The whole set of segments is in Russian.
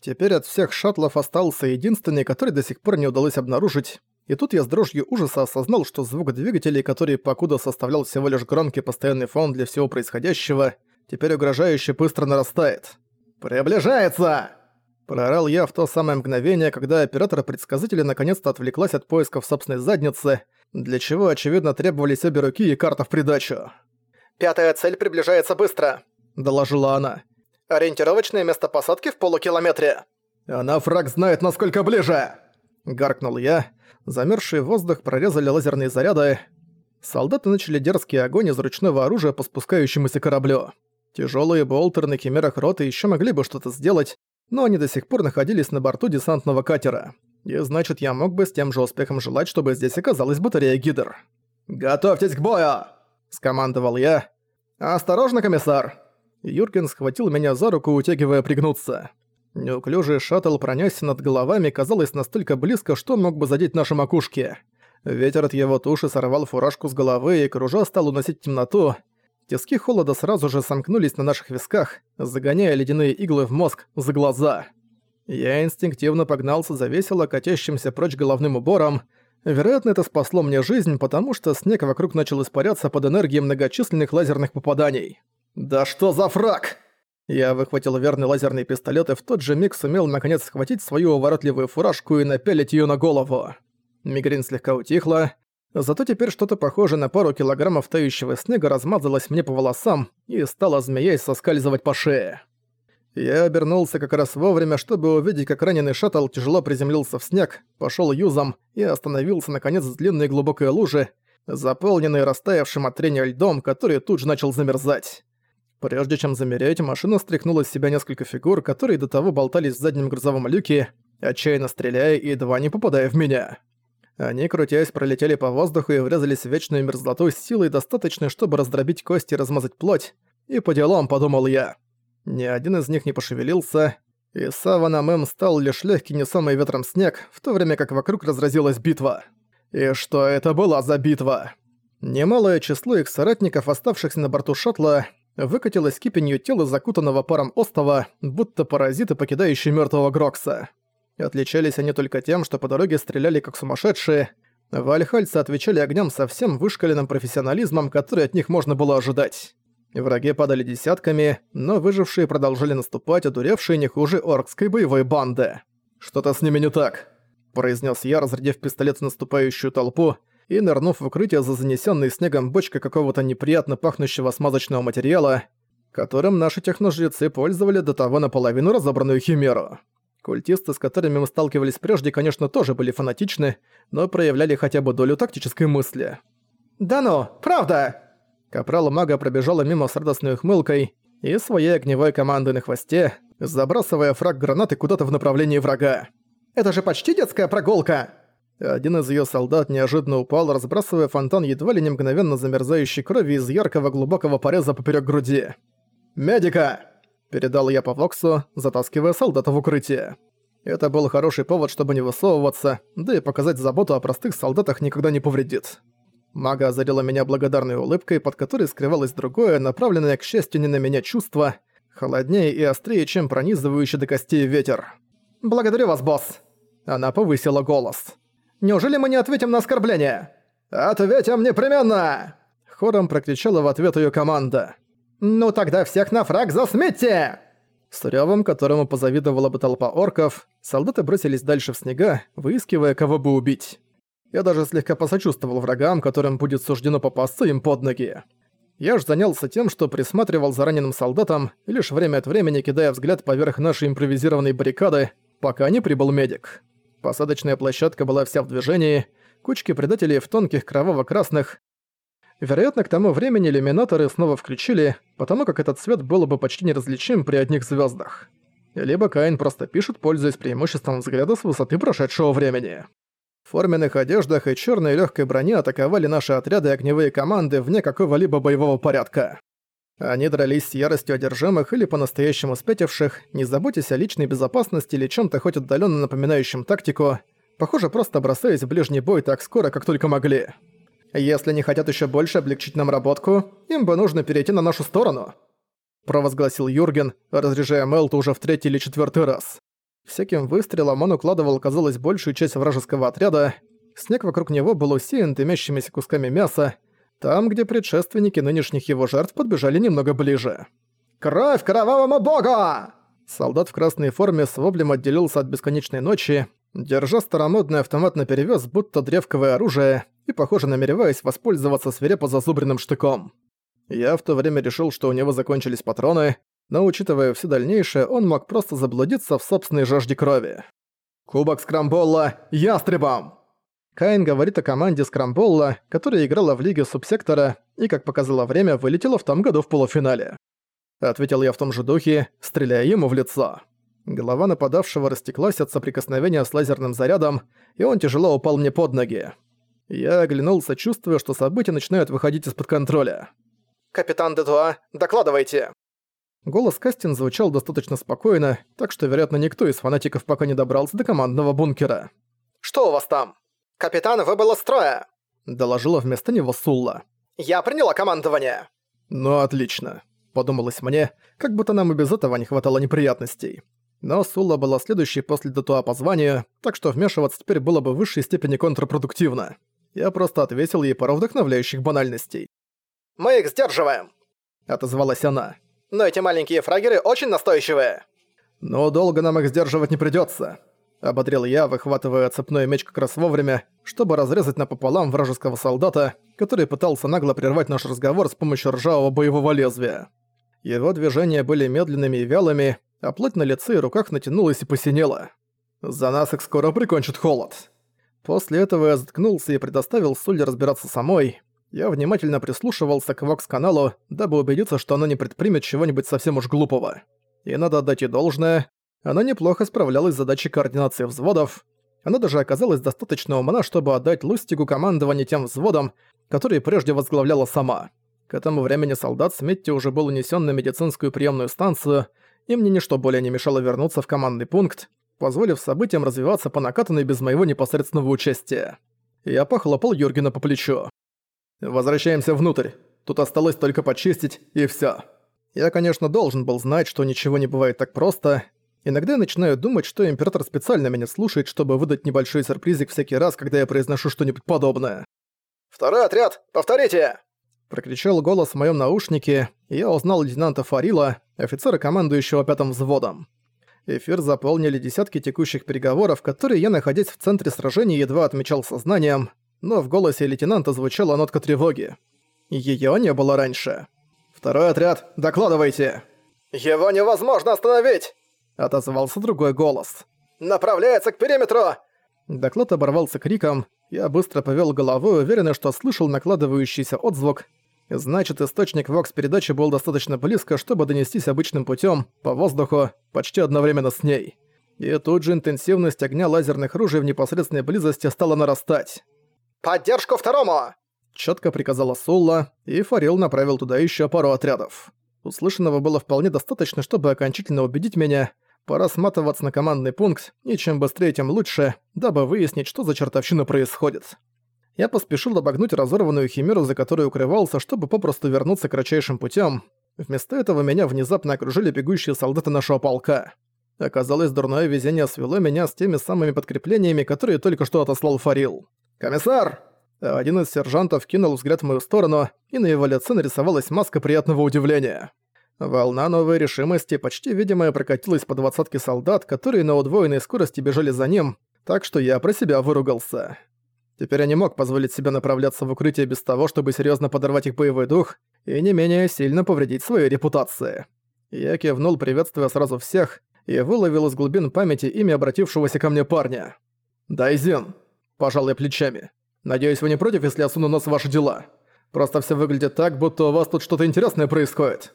Теперь от всех шаттлов остался единственный, который до сих пор не удалось обнаружить, и тут я с дрожью ужаса осознал, что звук двигателей, который покуда составлял всего лишь громкий постоянный фон для всего происходящего, теперь угрожающе быстро нарастает. «Приближается!» Проорал я в то самое мгновение, когда оператор предсказателя наконец-то отвлеклась от поисков собственной задницы, для чего, очевидно, требовались обе руки и карта в придачу. «Пятая цель приближается быстро», — доложила она. «Ориентировочное место посадки в полукилометре». «Она фраг знает, насколько ближе!» — гаркнул я. Замерзший воздух прорезали лазерные заряды. Солдаты начали дерзкий огонь из ручного оружия по спускающемуся кораблю. Тяжелые болтеры на химерах роты еще могли бы что-то сделать, но они до сих пор находились на борту десантного катера. И значит, я мог бы с тем же успехом желать, чтобы здесь оказалась батарея гидр. «Готовьтесь к бою!» – скомандовал я. «Осторожно, комиссар!» Юрген схватил меня за руку, утягивая пригнуться. Неуклюжий шаттл пронёсся над головами, казалось настолько близко, что мог бы задеть наши макушки. Ветер от его туши сорвал фуражку с головы и, кружа, стал уносить темноту. Тиски холода сразу же сомкнулись на наших висках, загоняя ледяные иглы в мозг, за глаза. Я инстинктивно погнался за весело катящимся прочь головным убором. Вероятно, это спасло мне жизнь, потому что снег вокруг начал испаряться под энергией многочисленных лазерных попаданий. «Да что за фраг?» Я выхватил верный лазерный пистолет и в тот же миг сумел наконец схватить свою уворотливую фуражку и напялить ее на голову. Мигрень слегка утихла, Зато теперь что-то похожее на пару килограммов тающего снега размазалось мне по волосам и стало змеясь соскальзывать по шее. Я обернулся как раз вовремя, чтобы увидеть, как раненый шаттл тяжело приземлился в снег, пошел юзом и остановился наконец в длинной глубокой луже, заполненной растаявшим от трения льдом, который тут же начал замерзать. Прежде чем замереть, машина стряхнула с себя несколько фигур, которые до того болтались в заднем грузовом люке, отчаянно стреляя и едва не попадая в меня. Они, крутясь, пролетели по воздуху и врезались в вечную мерзлоту с силой достаточной, чтобы раздробить кости и размазать плоть. И по делам, подумал я. Ни один из них не пошевелился, и саваном им стал лишь легкий не самый ветром снег, в то время как вокруг разразилась битва. И что это была за битва? Немалое число их соратников, оставшихся на борту шаттла, выкатилось кипенью тела закутанного паром остова, будто паразиты, покидающие мертвого Грокса. Отличались они только тем, что по дороге стреляли как сумасшедшие. Вальхальцы отвечали огнем со всем вышкаленным профессионализмом, который от них можно было ожидать. Враги падали десятками, но выжившие продолжали наступать, одуревшие не хуже оркской боевой банды. «Что-то с ними не так», – произнес я, разрядив пистолет в наступающую толпу и нырнув в укрытие за занесенной снегом бочкой какого-то неприятно пахнущего смазочного материала, которым наши техножрецы пользовали до того наполовину разобранную химеру. Культисты, с которыми мы сталкивались прежде, конечно, тоже были фанатичны, но проявляли хотя бы долю тактической мысли. «Да ну, правда!» Капрал мага пробежала мимо с радостной ухмылкой и своей огневой командой на хвосте, забрасывая фраг гранаты куда-то в направлении врага. «Это же почти детская прогулка!» Один из её солдат неожиданно упал, разбрасывая фонтан едва ли не мгновенно замерзающей крови из яркого глубокого пореза поперёк груди. «Медика!» Передал я по Воксу, затаскивая солдата в укрытие. Это был хороший повод, чтобы не высовываться, да и показать заботу о простых солдатах никогда не повредит. Мага озарила меня благодарной улыбкой, под которой скрывалось другое, направленное, к счастью, не на меня чувство, холоднее и острее, чем пронизывающий до костей ветер. «Благодарю вас, босс!» Она повысила голос. «Неужели мы не ответим на оскорбление?» «Ответим непременно!» Хором прокричала в ответ ее команда. «Ну тогда всех на фраг засметьте!» С рёвом, которому позавидовала бы толпа орков, солдаты бросились дальше в снега, выискивая, кого бы убить. Я даже слегка посочувствовал врагам, которым будет суждено попасться им под ноги. Я ж занялся тем, что присматривал за раненым солдатом, лишь время от времени кидая взгляд поверх нашей импровизированной баррикады, пока не прибыл медик. Посадочная площадка была вся в движении, кучки предателей в тонких кроваво-красных, Вероятно, к тому времени иллюминаторы снова включили, потому как этот свет был бы почти неразличим при одних звездах. Либо Каин просто пишет, пользуясь преимуществом взгляда с высоты прошедшего времени. В форменных одеждах и черной легкой броне атаковали наши отряды и огневые команды вне какого-либо боевого порядка. Они дрались с яростью одержимых или по-настоящему спятивших, не заботясь о личной безопасности или чем-то хоть отдаленно напоминающем тактику, похоже, просто бросаясь в ближний бой так скоро, как только могли. Если не хотят еще больше облегчить нам работку, им бы нужно перейти на нашу сторону», провозгласил Юрген, разряжая Мелта уже в третий или четвертый раз. Всяким выстрелом он укладывал, казалось, большую часть вражеского отряда. Снег вокруг него был усеян дымящимися кусками мяса, там, где предшественники нынешних его жертв подбежали немного ближе. «Кровь кровавому богу!» Солдат в красной форме с воблем отделился от бесконечной ночи, держа старомодный автомат наперевес, будто древковое оружие, и, похоже, намереваясь воспользоваться свирепо зазубренным штыком. Я в то время решил, что у него закончились патроны, но, учитывая все дальнейшее, он мог просто заблудиться в собственной жажде крови. «Кубок Скрамболла ястребом!» Каин говорит о команде Скрамболла, которая играла в Лиге Субсектора и, как показало время, вылетела в том году в полуфинале. Ответил я в том же духе, стреляя ему в лицо. Голова нападавшего растеклась от соприкосновения с лазерным зарядом, и он тяжело упал мне под ноги. Я оглянулся, чувствуя, что события начинают выходить из-под контроля. «Капитан Дедуа, докладывайте!» Голос Кастин звучал достаточно спокойно, так что, вероятно, никто из фанатиков пока не добрался до командного бункера. «Что у вас там?» «Капитан выбыл из строя!» — доложила вместо него Сулла. «Я приняла командование!» «Ну, отлично», — подумалось мне, как будто нам и без этого не хватало неприятностей. Но Сулла была следующей после Датуа по званию, так что вмешиваться теперь было бы в высшей степени контрпродуктивно. Я просто ответил ей пару вдохновляющих банальностей. «Мы их сдерживаем!» — отозвалась она. «Но эти маленькие фрагеры очень настойчивые!» «Но долго нам их сдерживать не придётся», — ободрил я, выхватывая цепной меч как раз вовремя, чтобы разрезать напополам вражеского солдата, который пытался нагло прервать наш разговор с помощью ржавого боевого лезвия. Его движения были медленными и вялыми, а плоть на лице и руках натянулась и посинела. «За нас их скоро прикончит холод». После этого я заткнулся и предоставил Суле разбираться самой. Я внимательно прислушивался к Вокс-каналу, дабы убедиться, что она не предпримет чего-нибудь совсем уж глупого. И надо отдать ей должное, она неплохо справлялась с задачей координации взводов. Она даже оказалась достаточно умна, чтобы отдать Лустигу командование тем взводом, который прежде возглавляла сама. К этому времени солдат Сметти уже был унесен на медицинскую приемную станцию, и мне ничто более не мешало вернуться в командный пункт, позволив событиям развиваться по накатанной без моего непосредственного участия. Я похлопал Юргена по плечу. «Возвращаемся внутрь. Тут осталось только почистить, и всё». Я, конечно, должен был знать, что ничего не бывает так просто. Иногда я начинаю думать, что Император специально меня слушает, чтобы выдать небольшой сюрпризик всякий раз, когда я произношу что-нибудь подобное. «Второй отряд, повторите!» Прокричал голос в моем наушнике, и я узнал лейтенанта Фарила, офицера, командующего пятым взводом. Эфир заполнили десятки текущих переговоров, которые я, находясь в центре сражения, едва отмечал сознанием, но в голосе лейтенанта звучала нотка тревоги. Её не было раньше. «Второй отряд, докладывайте!» «Его невозможно остановить!» — отозвался другой голос. «Направляется к периметру!» Доклад оборвался криком, я быстро повёл головой, уверенный, что слышал накладывающийся отзвук. Значит, источник вокс-передачи был достаточно близко, чтобы донестись обычным путём, по воздуху, почти одновременно с ней. И тут же интенсивность огня лазерных ружей в непосредственной близости стала нарастать. «Поддержку второму!» Чётко приказала Сулла, и Фарил направил туда ещё пару отрядов. Услышанного было вполне достаточно, чтобы окончательно убедить меня, Пора сматываться на командный пункт, и чем быстрее, тем лучше, дабы выяснить, что за чертовщина происходит. Я поспешил обогнуть разорванную химеру, за которой укрывался, чтобы попросту вернуться кратчайшим путем. Вместо этого меня внезапно окружили бегущие солдаты нашего полка. Оказалось, дурное везение свело меня с теми самыми подкреплениями, которые только что отослал Фарил. «Комиссар!» Один из сержантов кинул взгляд в мою сторону, и на его лице нарисовалась маска приятного удивления. Волна новой решимости, почти видимая, прокатилась по двадцатке солдат, которые на удвоенной скорости бежали за ним, так что я про себя выругался. Теперь я не мог позволить себе направляться в укрытие без того, чтобы серьезно подорвать их боевой дух и не менее сильно повредить своей репутации. Я кивнул, приветствуя сразу всех, и выловил из глубин памяти имя обратившегося ко мне парня. «Дайзен», – пожал я плечами. «Надеюсь, вы не против, если я суну нос в ваши дела? Просто все выглядит так, будто у вас тут что-то интересное происходит».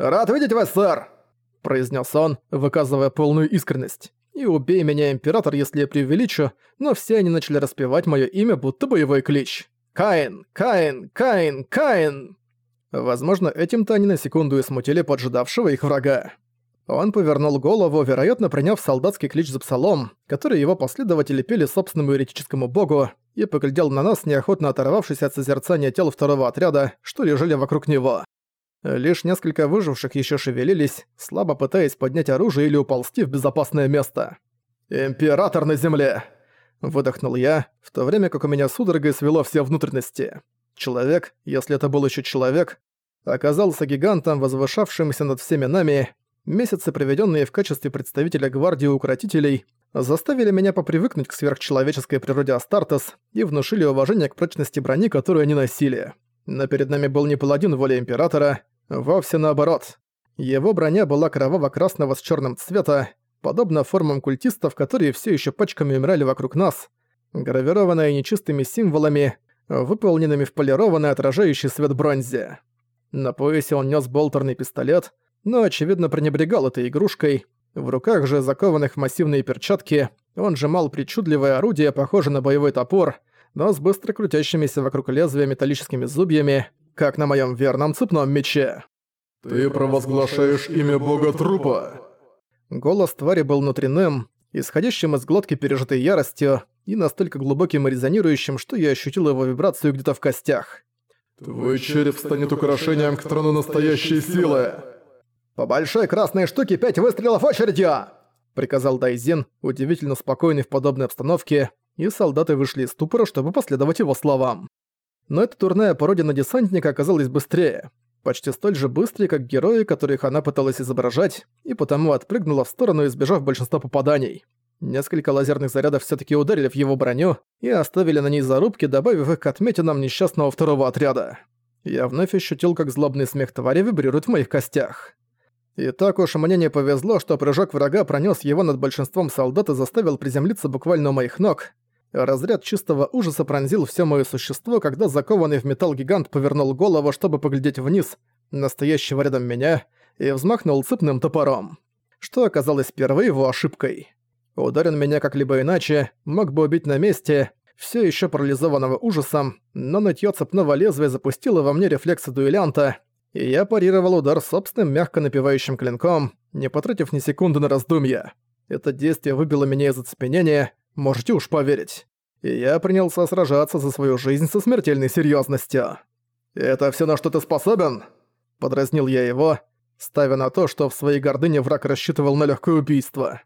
«Рад видеть вас, сэр!» – произнес он, выказывая полную искренность. И убей меня, император, если я преувеличу, но все они начали распевать мое имя, будто боевой клич. «Каин! Каин! Каин! Каин!» Возможно, этим-то они на секунду и смутили поджидавшего их врага. Он повернул голову, вероятно, приняв солдатский клич за псалом, который его последователи пели собственному еретическому богу, и поглядел на нас, неохотно оторвавшись от созерцания тел второго отряда, что лежали вокруг него. Лишь несколько выживших еще шевелились, слабо пытаясь поднять оружие или уползти в безопасное место. «Император на земле!» Выдохнул я, в то время как у меня судорогой свело все внутренности. Человек, если это был еще человек, оказался гигантом, возвышавшимся над всеми нами. Месяцы, проведенные в качестве представителя гвардии укротителей, заставили меня попривыкнуть к сверхчеловеческой природе Астартес и внушили уважение к прочности брони, которую они носили. Но перед нами был не паладин воли Императора, вовсе наоборот. Его броня была кроваво-красного с черным цвета, подобно формам культистов, которые все еще пачками умирали вокруг нас, гравированная нечистыми символами, выполненными в полированный отражающий свет бронзе. На поясе он нес болтерный пистолет, но, очевидно, пренебрегал этой игрушкой. В руках же, закованных в массивные перчатки, он сжимал причудливое орудие, похожее на боевой топор, но с быстро крутящимися вокруг лезвия металлическими зубьями, как на моем верном цепном мече. «Ты провозглашаешь имя бога трупа!» Голос твари был внутренним, исходящим из глотки пережитой яростью и настолько глубоким и резонирующим, что я ощутил его вибрацию где-то в костях. «Твой череп станет украшением к трону настоящей силы!» «По большой красной штуке пять выстрелов очередью!» приказал Дайзин, удивительно спокойный в подобной обстановке, и солдаты вышли из ступора, чтобы последовать его словам. Но эта турная пародия на десантника оказалась быстрее почти столь же быстрый, как герои, которых она пыталась изображать, и потому отпрыгнула в сторону, избежав большинства попаданий. Несколько лазерных зарядов все таки ударили в его броню и оставили на ней зарубки, добавив их к отметинам несчастного второго отряда. Я вновь ощутил, как злобный смех твари вибрирует в моих костях. И так уж мне не повезло, что прыжок врага пронес его над большинством солдат и заставил приземлиться буквально у моих ног, Разряд чистого ужаса пронзил все мое существо, когда закованный в металл гигант повернул голову, чтобы поглядеть вниз, настоящего рядом меня, и взмахнул цепным топором. Что оказалось первой его ошибкой. Ударен меня как-либо иначе, мог бы убить на месте, все еще парализованного ужасом, но нытье цепного лезвия запустило во мне рефлексы дуэлянта, и я парировал удар собственным мягко напевающим клинком, не потратив ни секунды на раздумья. Это действие выбило меня из оцепенения, можете уж поверить. И я принялся сражаться за свою жизнь со смертельной серьезностью. «Это все на что ты способен?» Подразнил я его, ставя на то, что в своей гордыне враг рассчитывал на легкое убийство.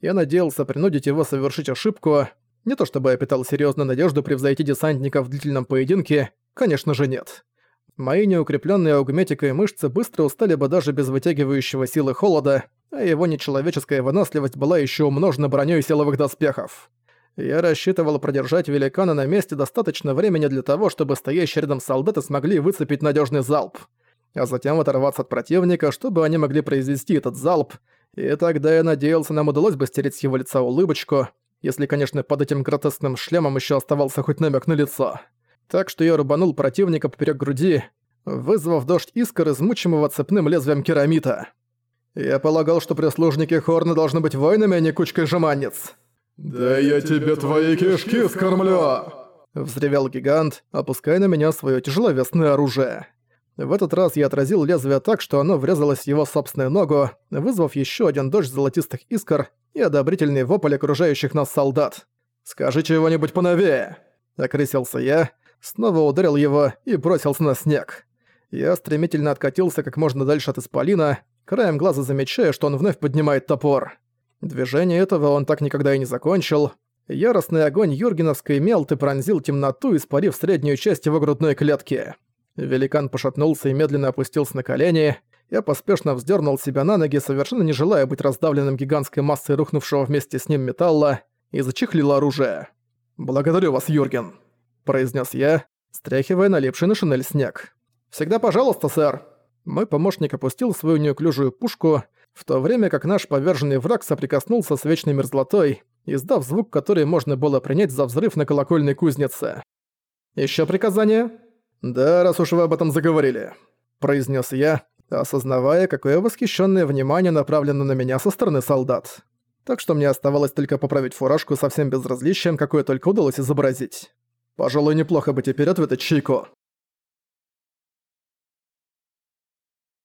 Я надеялся принудить его совершить ошибку. Не то чтобы я питал серьезную надежду превзойти десантника в длительном поединке, конечно же нет. Мои неукрепленные аугметикой мышцы быстро устали бы даже без вытягивающего силы холода, а его нечеловеческая выносливость была еще умножена броней силовых доспехов. Я рассчитывал продержать великана на месте достаточно времени для того, чтобы стоящие рядом солдаты смогли выцепить надежный залп, а затем оторваться от противника, чтобы они могли произвести этот залп, и тогда я надеялся, нам удалось бы стереть с его лица улыбочку, если, конечно, под этим гротескным шлемом еще оставался хоть намек на лицо. Так что я рубанул противника поперек груди, вызвав дождь искр, измучимого цепным лезвием керамита. Я полагал, что прислужники Хорна должны быть воинами, а не кучкой жеманниц. «Да я тебе твои кишки скормлю!» Взревел гигант, опуская на меня свое тяжеловесное оружие. В этот раз я отразил лезвие так, что оно врезалось в его собственную ногу, вызвав еще один дождь золотистых искр и одобрительный вопль окружающих нас солдат. «Скажи чего-нибудь поновее!» Окрысился я, снова ударил его и бросился на снег. Я стремительно откатился как можно дальше от исполина, краем глаза замечая, что он вновь поднимает топор. Движение этого он так никогда и не закончил. Яростный огонь юргеновской мелты пронзил темноту, испарив среднюю часть его грудной клетки. Великан пошатнулся и медленно опустился на колени. Я поспешно вздернул себя на ноги, совершенно не желая быть раздавленным гигантской массой рухнувшего вместе с ним металла, и зачехлил оружие. «Благодарю вас, Юрген», — произнес я, стряхивая налипший на шинель снег. «Всегда пожалуйста, сэр». Мой помощник опустил свою неуклюжую пушку, в то время как наш поверженный враг соприкоснулся с вечной мерзлотой, издав звук, который можно было принять за взрыв на колокольной кузнице. «Ещё приказание?» «Да, раз уж вы об этом заговорили», — произнес я, осознавая, какое восхищенное внимание направлено на меня со стороны солдат. Так что мне оставалось только поправить фуражку со всем безразличием, какое только удалось изобразить. Пожалуй, неплохо бы теперь ответить чайку.